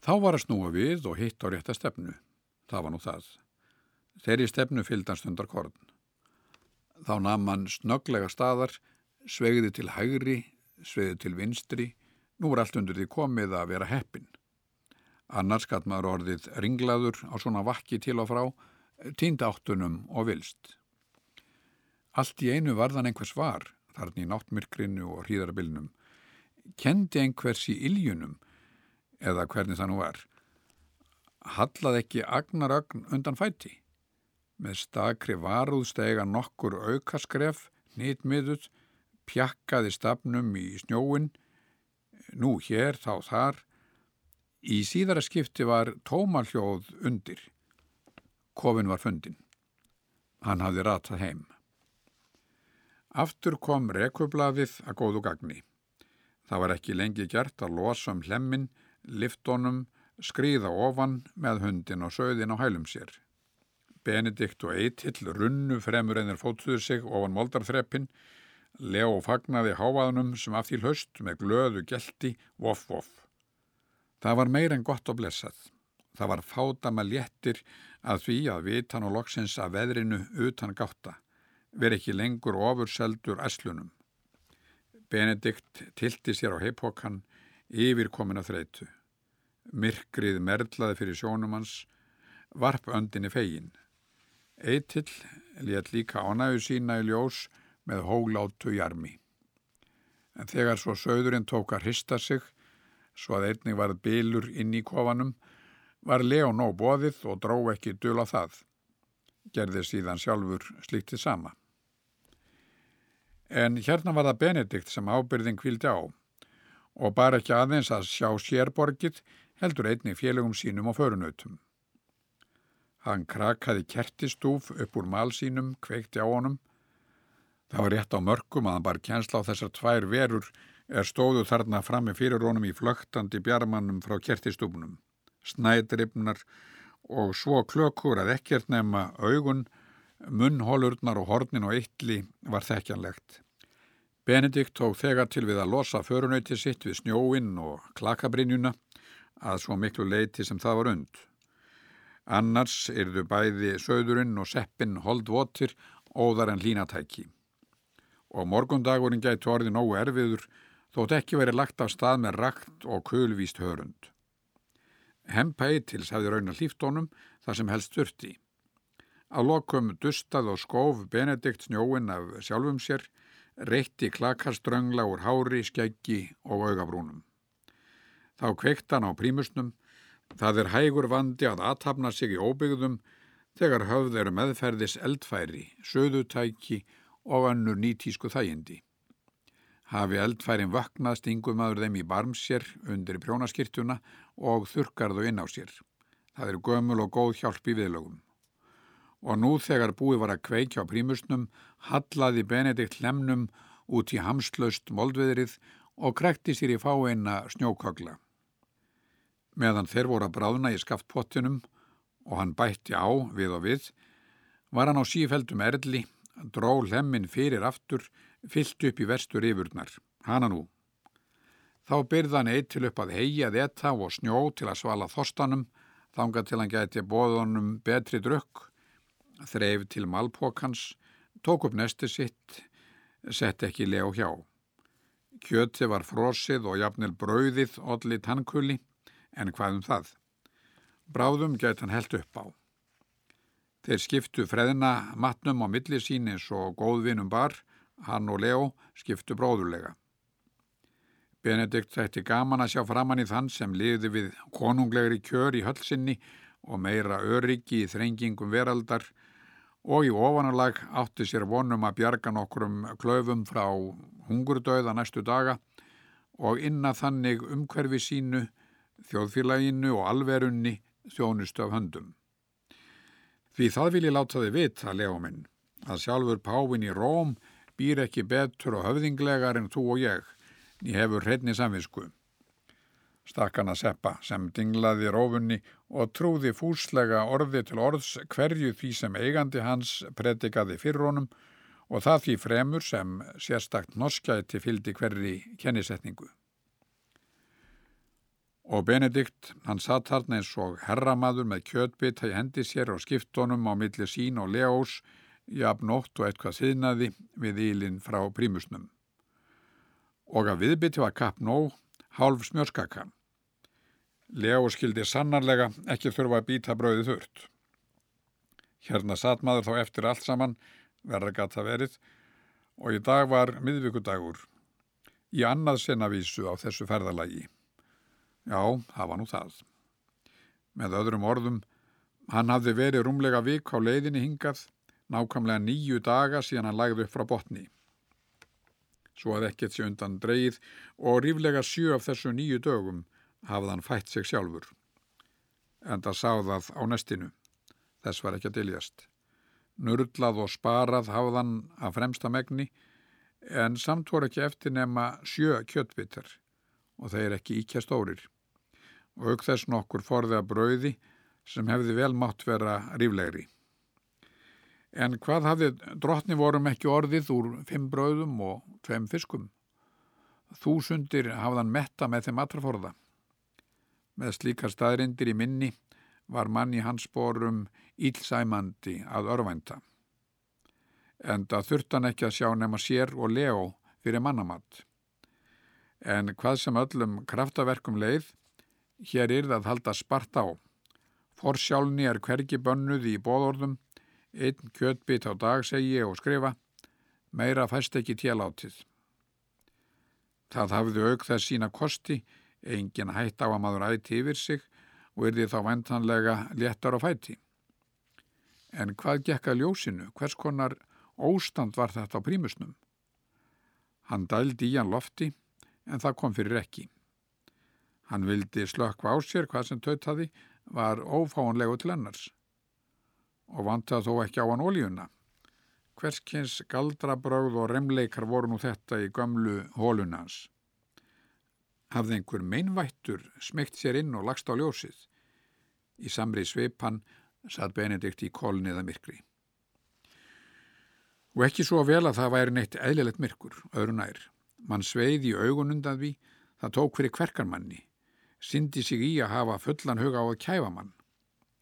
Þá var að snúa við og hitt á rétta stefnu. Það var nú það. Þeirri stefnu fylgdan stundar korn. Þá nam mann snöglega staðar, svegði til hægri, svegði til vinstri, nú er allt undir því komið að vera heppin. Annars skatt maður orðið ringlaður á svona vakki til og frá, týnd áttunum og vilst. Allt í einu varðan einhvers var, þarna í náttmyrkrinu og hríðarabilnum. Kendi einhvers í iljunum, eða hvernig það nú var. Hallað ekki agnaragn undan fæti. Með stakri varúðstega nokkur aukaskref, nýtmiðut, pjakkaði stafnum í snjóin, nú hér, þá þar. Í síðara skipti var tómaljóð undir. Kofin var fundin. Hann hafði ratað heim. Aftur kom rekublaðið að góðu gagni. Það var ekki lengi gert að losa um hlemmin, liftónum, skrýða ofan með hundin og söðin á hælum sér. Benedikt og Eitill runnu fremur einir fóttuður sig ofan moldarþreppin, Leo fagnaði háaðunum sem af því hlaust með glöðu gelti, voff, voff. Það var meir en gott og blessað. Það var fáta með léttir að því að vitan og loksins að veðrinu utan gátta, veri ekki lengur ofurseldur æslunum. Benedikt tilti sér á heipokkan, yfir komin að þreitu. Myrkrið merlaði fyrir sjónum hans, varp öndinni fegin. Eitill létt líka ánægu sína í ljós með hóglátu jarmi. En þegar svo söðurinn tók að hrista sig, svo að einnig varð bylur inn í kofanum, var Leon á bóðið og dró ekki dula það. Gerði síðan sjálfur slíktið sama. En hérna var það Benedikt sem ábyrðin kvildi á og bara ekki aðeins að sjá sérborgið heldur einnig félögum sínum og förunautum. Hann krakaði kertistúf upp úr mal sínum, kveikti á honum. Það var rétt á mörgum að hann bar kjensla á þessar tvær verur er stóðu þarna frammi fyrir honum í flögtandi bjarmannum frá kertistúfnum. Snædrifnar og svo klökur að ekkert nefna augun, munnhólurnar og hornin og eitli var þekkjanlegt. Benedikt tók þegar til við að losa förunauti sitt við snjóinn og klakabrinjuna að svo miklu leiti sem það var und. Annars yrðu bæði söðurinn og seppin holdvotir óðar en línatæki. Og morgundagurinn gæti orðið nógu erfiður þótt ekki verið lagt af stað með rakt og kulvíst hörund. Hempa eitils hefði raun að hlýftónum þar sem helst þurfti. Að lokum dustað og skóf Benedikt snjóin af sjálfum sér, reytti klakarströngla úr hári, skeggi og augabrúnum. Þá kveikt hann á prímusnum Það er hægur vandi að aðtapna sig í óbyggðum þegar höfð eru meðferðis eldfæri, söðutæki og önnur nýtísku þægindi. Hafi eldfærin vaknað stingum aður þeim í barmsér undir prjónaskirtuna og þurkar þau inn á sér. Það er gömul og góð hjálp í viðlögum. Og nú þegar búið var að kveikja á prímusnum, hallaði Benedikt lemnum út í hamslaust moldveðrið og krekti sér í fáeina snjókogla meðan þeir voru að bráðna í skaftpottinum og hann bætti á við og við, var hann á sífældum erli, dró hlemmin fyrir aftur, fyllt upp í verstur yfurnar. Hanna nú. Þá byrða hann eitt til upp að heia þetta og snjó til að svala þorstanum, þanga til hann gæti bóðunum betri drukk, þreif til malpókans, tók upp nesti sitt, sett ekki leo hjá. Kjöti var frosið og jafnil brauðið allir tannkulli, en hvað um það? Bráðum gæti hann held upp á. Þeir skiptu freðina matnum á milli sín eins og góðvinum bar, hann og Leo skiptu bróðurlega. Benedikt þætti gaman að sjá framann í þann sem liði við konunglegri kjör í hölsinni og meira öryggi í þrengingum veraldar og í ofanalag átti sér vonum að bjarga nokkrum klöfum frá hungurdauða næstu daga og inna þannig umhverfi sínu þjóðfélaginu og alverunni þjónustu af höndum. Því það vil ég láta þið vita, Leominn, að sjálfur Pávin í Róm býr ekki betur og höfðinglegar en þú og ég, ný hefur hreitni samvinsku. Stakkana Seppa sem dinglaði rófunni og trúði fúslega orði til orðs hverju því sem eigandi hans predikaði fyrir honum og það því fremur sem sérstakt norskæti fyldi hverri kennisetningu. Og Benedikt, hann satt þarna eins og herramaður með kjötbita í hendi sér og skiptónum á milli sín og leós, jafn nótt og eitthvað þiðnaði við ílinn frá prímusnum. Og að viðbytti var kapp nóg, hálf smjörskaka. Leó skildi sannarlega ekki þurfa að býta brauði þurrt. Hérna satt maður þá eftir allt saman, verða gata verið, og í dag var miðvíkudagur, í annað sennavísu á þessu ferðalagi. Já, það var nú það. Með öðrum orðum, hann hafði verið rúmlega vik á leiðinni hingað, nákvæmlega nýju daga síðan hann lagði upp frá botni. Svo að ekkert sé undan dreigð og ríflega sjö af þessu nýju dögum hafði hann fætt sig sjálfur. En það sá það á nestinu. Þess var ekki að diljast. Nurlað og sparað hafðan að fremsta megni en samt voru ekki eftir nema sjö kjöttbitar og þeir ekki íkja stórir. Og auk þess nokkur forði að brauði sem hefði vel mátt vera ríflegri. En hvað hafði drottni vorum ekki orðið úr fimm brauðum og tveim fiskum? Þúsundir hafðan metta með þeim atraforða. Með slíkar staðrindir í minni var manni hans borum ílsæmandi að örvænta. En það þurft hann ekki að sjá nema sér og leo fyrir mannamatt. En hvað sem öllum kraftaverkum leið, hér er það að halda spart á. Forsjálni er hvergi bönnuð í bóðorðum, einn kjötbit á dag segi og skrifa, meira fæst ekki télátið. Það hafði auk þess sína kosti, engin hætt á að maður ætti yfir sig og er því þá vantanlega léttar á fæti. En hvað gekk að ljósinu? Hvers konar óstand var þetta á prímusnum? Hann dældi í hann lofti en það kom fyrir ekki. Hann vildi slökkva á sér hvað sem tautaði var ófáanlegu til ennars og vantaði þó ekki á hann ólíuna. Hverskins galdrabröð og remleikar voru nú þetta í gömlu hólunans. Hafði einhver meinvættur smygt sér inn og lagst á ljósið. Í samri sveipan satt Benedikt í kólniða myrkri. Og ekki svo vel að það væri neitt eðlilegt myrkur, öðru nær. Man sveiði í augunundan við, það tók fyrir kverkarmanni, syndi sig í að hafa fullan huga á að kæfa mann.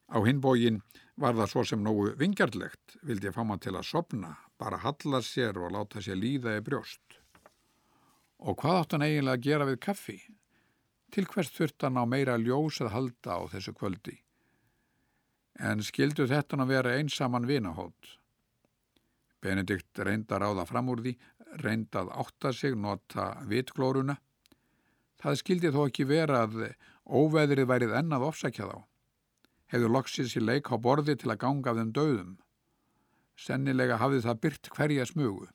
Á hinbógin var það svo sem nógu vingjarlegt, vildi ég fá maður til að sopna, bara halla sér og láta sér líða í brjóst. Og hvað átt hann eiginlega að gera við kaffi? Til hvers þurft hann á meira ljós að halda á þessu kvöldi? En skildu þetta að vera einsaman vinahótt? Benedikt reyndar á það fram úr því, reyndað átta sig, nota vitglóruna. Það skildi þó ekki vera að óveðrið værið ennað ofsækja þá. Hefðu loksið sér leik á borði til að ganga af þeim döðum. Sennilega hafði það byrt hverja smugu.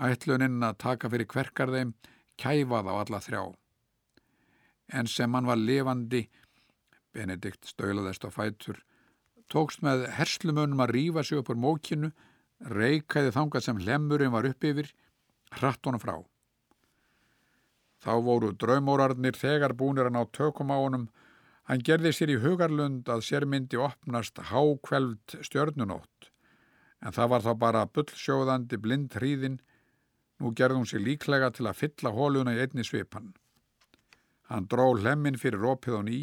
Ætluninn að taka fyrir kverkar þeim, kæfa þá alla þrjá. En sem hann var levandi, Benedikt stölaðist á fætur, tókst með herslumunum að rýfa sig upp úr mókinu reikaði þangað sem hlemmurinn var upp yfir, hratt honum frá. Þá voru draumórarnir þegar búnir að ná tökum á honum, hann gerði sér í hugarlund að sér myndi opnast hákvelvt stjörnunótt, en það var þá bara bullsjóðandi blind hríðin, nú gerði hún sér líklega til að fylla hóluna í einni svipan. Hann dró hlemmin fyrir opið og ný,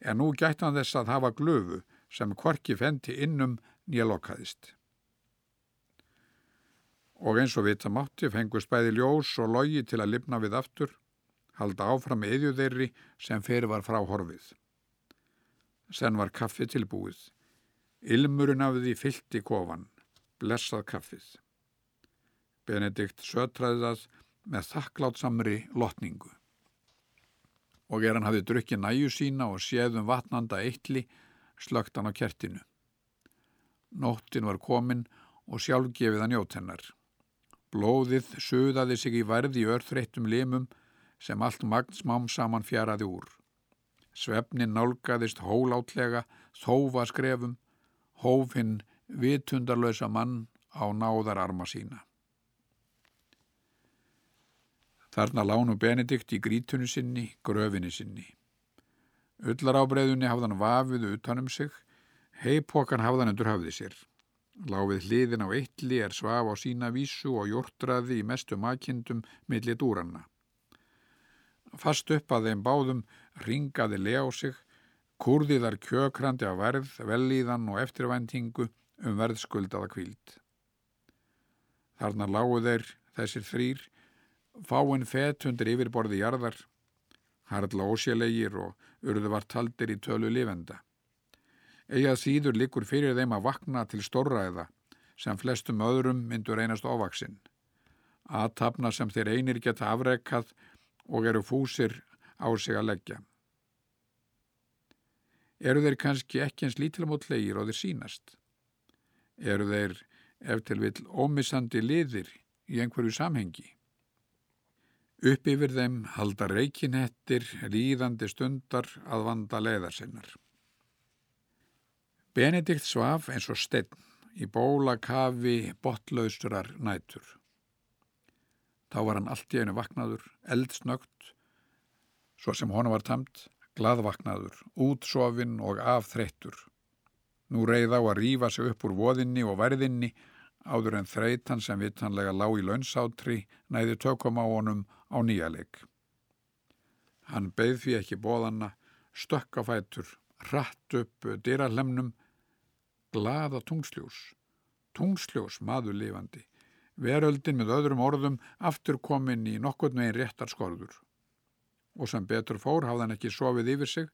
en nú gætti hann þess að hafa glöfu sem korki fendi innum nélokkaðist og eins og vita mátti fengust bæði ljós og logi til að lifna við aftur, halda áfram eðju þeirri sem fyrir var frá horfið. Sen var kaffi tilbúið. Ilmurinn af því fyllt í kofan, blessað kaffið. Benedikt sötraði það með þakklátsamri lotningu. Og er hann hafið drukkið næju sína og séðum vatnanda eitli, slögt hann á kertinu. Nóttin var komin og sjálfgefið hann jótennar. Blóðið söðaði sig í varði örþreyttum limum sem allt magn smám saman fjaraði úr. Svefnin nálgæðist hólátlega, þófa skrefum, hófinn vitundarlösa mann á náðar arma sína. Þarna lánu Benedikt í grítunu sinni, gröfinni sinni. Ullarábreðunni hafðan vafiðu utanum sig, heipokan hafðan undur hafði sér. Láfið hliðin á eitli er svaf á sína vísu og jórtraði í mestu makindum millir dúranna. Fast upp að þeim báðum ringaði Leo sig, kurðiðar kjökrandi af verð, velíðan og eftirvæntingu um verðskuldaða kvíld. Þarna lágu þeir, þessir þrýr, fáinn fett undir yfirborði jarðar, harðla ósjölegir og urðu var taldir í tölu lifenda. Egað síður likur fyrir þeim að vakna til stórræða sem flestum öðrum myndur einast ofaksinn. Aðtapna sem þeir einir geta afrekað og eru fúsir á sig að leggja. Eru þeir kannski ekki eins lítilmótlegir og þeir sínast? Eru þeir ef til vill ómissandi liðir í einhverju samhengi? Upp yfir þeim halda reikinhettir líðandi stundar að vanda leiðarsinnar. Benedikt svaf eins og steinn í bóla kafi botlaustrar nætur. Þá var hann allt í einu vaknaður, eldsnögt, svo sem honu var tamt, gladvaknaður, útsofinn og afþreyttur. Nú reið á að rýfa sig upp úr voðinni og verðinni áður en þreytan sem vittanlega lág í launsáttri næði tökum á honum á nýjaleg. Hann beigð því ekki bóðanna, stökkafætur, hratt upp dyrarlemnum, glaða tungsljós, tungsljós maður lifandi, veröldin með öðrum orðum aftur komin í nokkurn veginn réttar skorður. Og sem betur fór hafði hann ekki sofið yfir sig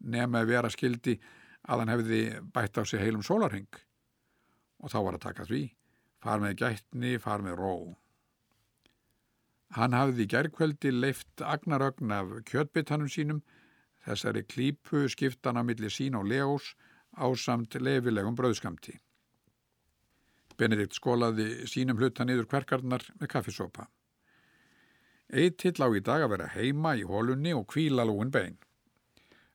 nema að vera skildi að hann hefði bætt á sig heilum sólarheng. Og þá var að taka því, far með gætni, far með ró. Hann hafði í gerðkvöldi leift agnarögn af kjötbyttanum sínum, þessari klípu skiptan á milli sín og leós á samt leifilegum bröðskamti. Benedikt skólaði sínum hluta niður kverkarnar með kaffisopa. Eittill á í dag að vera heima í hólunni og kvíla lúin bein.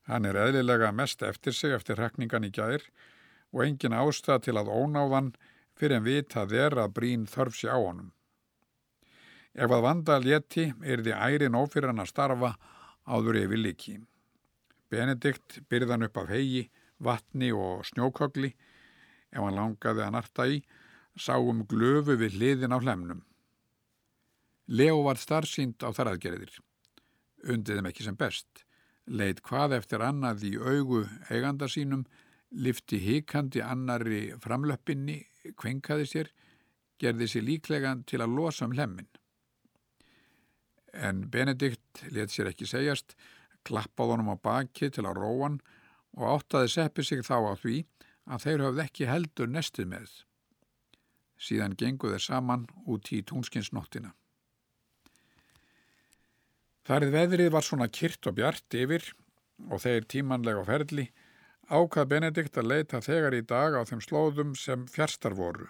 Hann er eðlilega mest eftir sig eftir hrekningan í gæðir og engin ástað til að ónáðan fyrir en vitað er að brín þörfsi á honum. Ef að vanda létti er því ærin ófyrir hann að starfa áður yfir líki. Benedikt byrðan upp af hegi, vatni og snjókogli ef hann langaði að narta í, sáum glöfu við hliðin á hlemnum. Leo var starfsýnd á þarraðgerðir. Undiðum ekki sem best. Leit hvað eftir annað í augu eiganda sínum, lifti híkandi annari framlöppinni, kvenkaði sér, gerði sér líklegan til að losa um hlemmin. En Benedikt let sér ekki segjast, klappaði honum á baki til að róan og áttaði seppi sig þá á því að þeir höfð ekki heldur nestið með. Síðan gengu þeir saman út í túnskinsnóttina. Þarið veðrið var svona kyrt og bjart yfir og þeir tímanlega ferli ákvað Benedikt að leita þegar í dag á þeim slóðum sem fjarstar voru,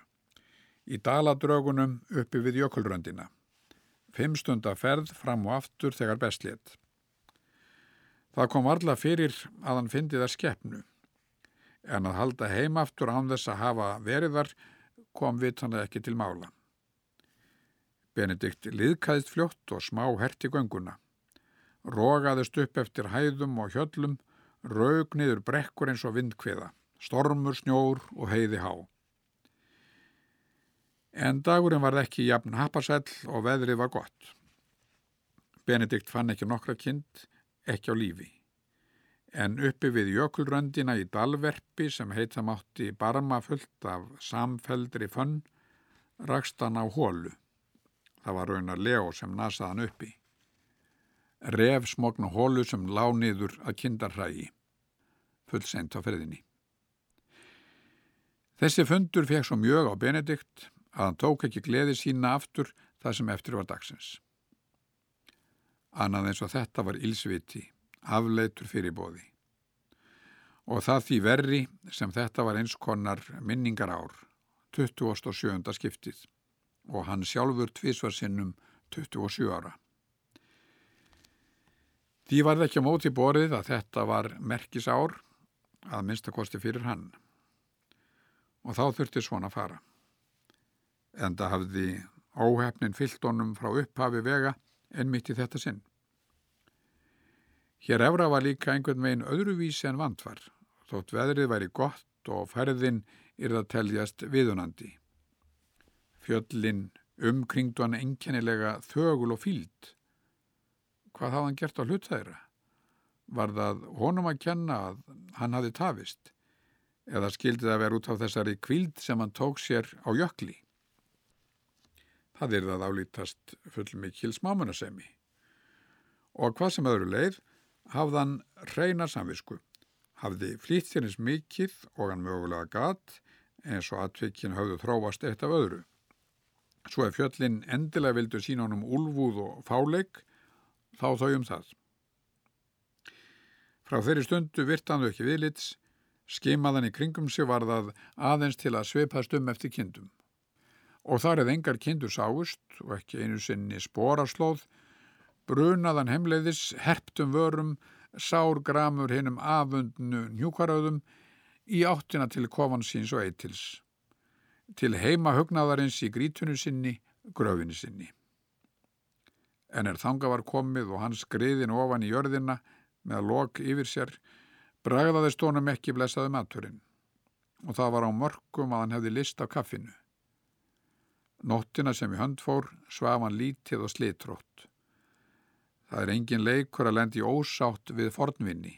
í daladrögunum uppi við jökulröndina. Fimm stunda ferð fram og aftur þegar bestlétt. Það kom varla fyrir að hann fyndi þar skeppnu, en að halda heimaftur án þess að hafa veriðar kom vitanlega ekki til mála. Benedikt liðkæðist fljótt og smá herti gönguna. Rógaðist upp eftir hæðum og hjöllum, raug niður brekkur eins og vindkviða, stormur, snjór og heiði há. En dagurinn var ekki jafn hapasell og veðrið var gott. Benedikt fann ekki nokkra kind, ekki á lífi. En uppi við jökulröndina í dalverpi sem heita mátti barma fullt af samfeldri fönn, rakst hann á hólu. Það var raunar Leo sem nasaði hann uppi. Ref smogna hólu sem lániður að kindarhrægi. Fullseint á ferðinni. Þessi fundur fekk svo mjög á Benedikt að hann tók ekki gleði sína aftur það sem eftir var dagsins. Annað eins og þetta var ílsviti, afleitur fyrir bóði. Og það því verri sem þetta var eins konar minningar ár, 27. skiptið og hann sjálfur tvísvarsinnum 27 ára. Því var það ekki á móti borðið að þetta var merkisár að minnstakosti fyrir hann og þá þurfti svona fara. En það hafði óhefnin fyllt honum frá upphafi vega en mitt í þetta sinn. Hér efra var líka einhvern veginn öðruvísi en vandvar, þótt veðrið væri gott og ferðin er það teljast viðunandi. Fjöllin umkringdu hann enkennilega þögul og fíld. Hvað hafði hann gert á hlutæðra? Var það honum að kenna að hann hafi tafist? Eða skildi það vera út á þessari kvíld sem hann tók sér á jökli? Það er það álítast fullmikil smámanasemi. Og hvað sem öðru leið, hafðan reyna samvisku. Hafði flýtt sér eins mikið og hann mögulega gatt eins og atvikkin hafðu þróast eitt af öðru. Svo ef fjöllin endilega vildu sína honum úlvúð og fáleik, þá þau um það. Frá þeirri stundu virtandu ekki viðlits, skimaðan í kringum sig var það aðeins til að sveipast um eftir kindum. Og þar eða engar kindur sáust og ekki einu sinni spóraslóð, brunaðan heimleiðis, herptum vörum, sár gramur hinnum afundnu njúkaröðum í áttina til kofansins og eitils til heima hugnaðarins í grítunu sinni, gröfinni sinni. En er þanga var komið og hans skriðin ofan í jörðina með lok yfir sér, bragðaðist honum ekki blessaði maturinn og það var á mörgum að hann hefði list af kaffinu. Nóttina sem í hönd fór svaf hann lítið og slitrótt. Það er engin leikur að lendi ósátt við fornvinni,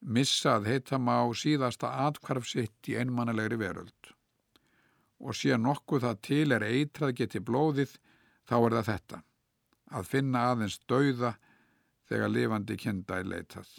missað heita má síðasta atkvarfsitt í einmannalegri veröld og sé nokkuð það til er eitrað geti blóðið, þá er það þetta, að finna aðeins dauða þegar lifandi kinda er leitað.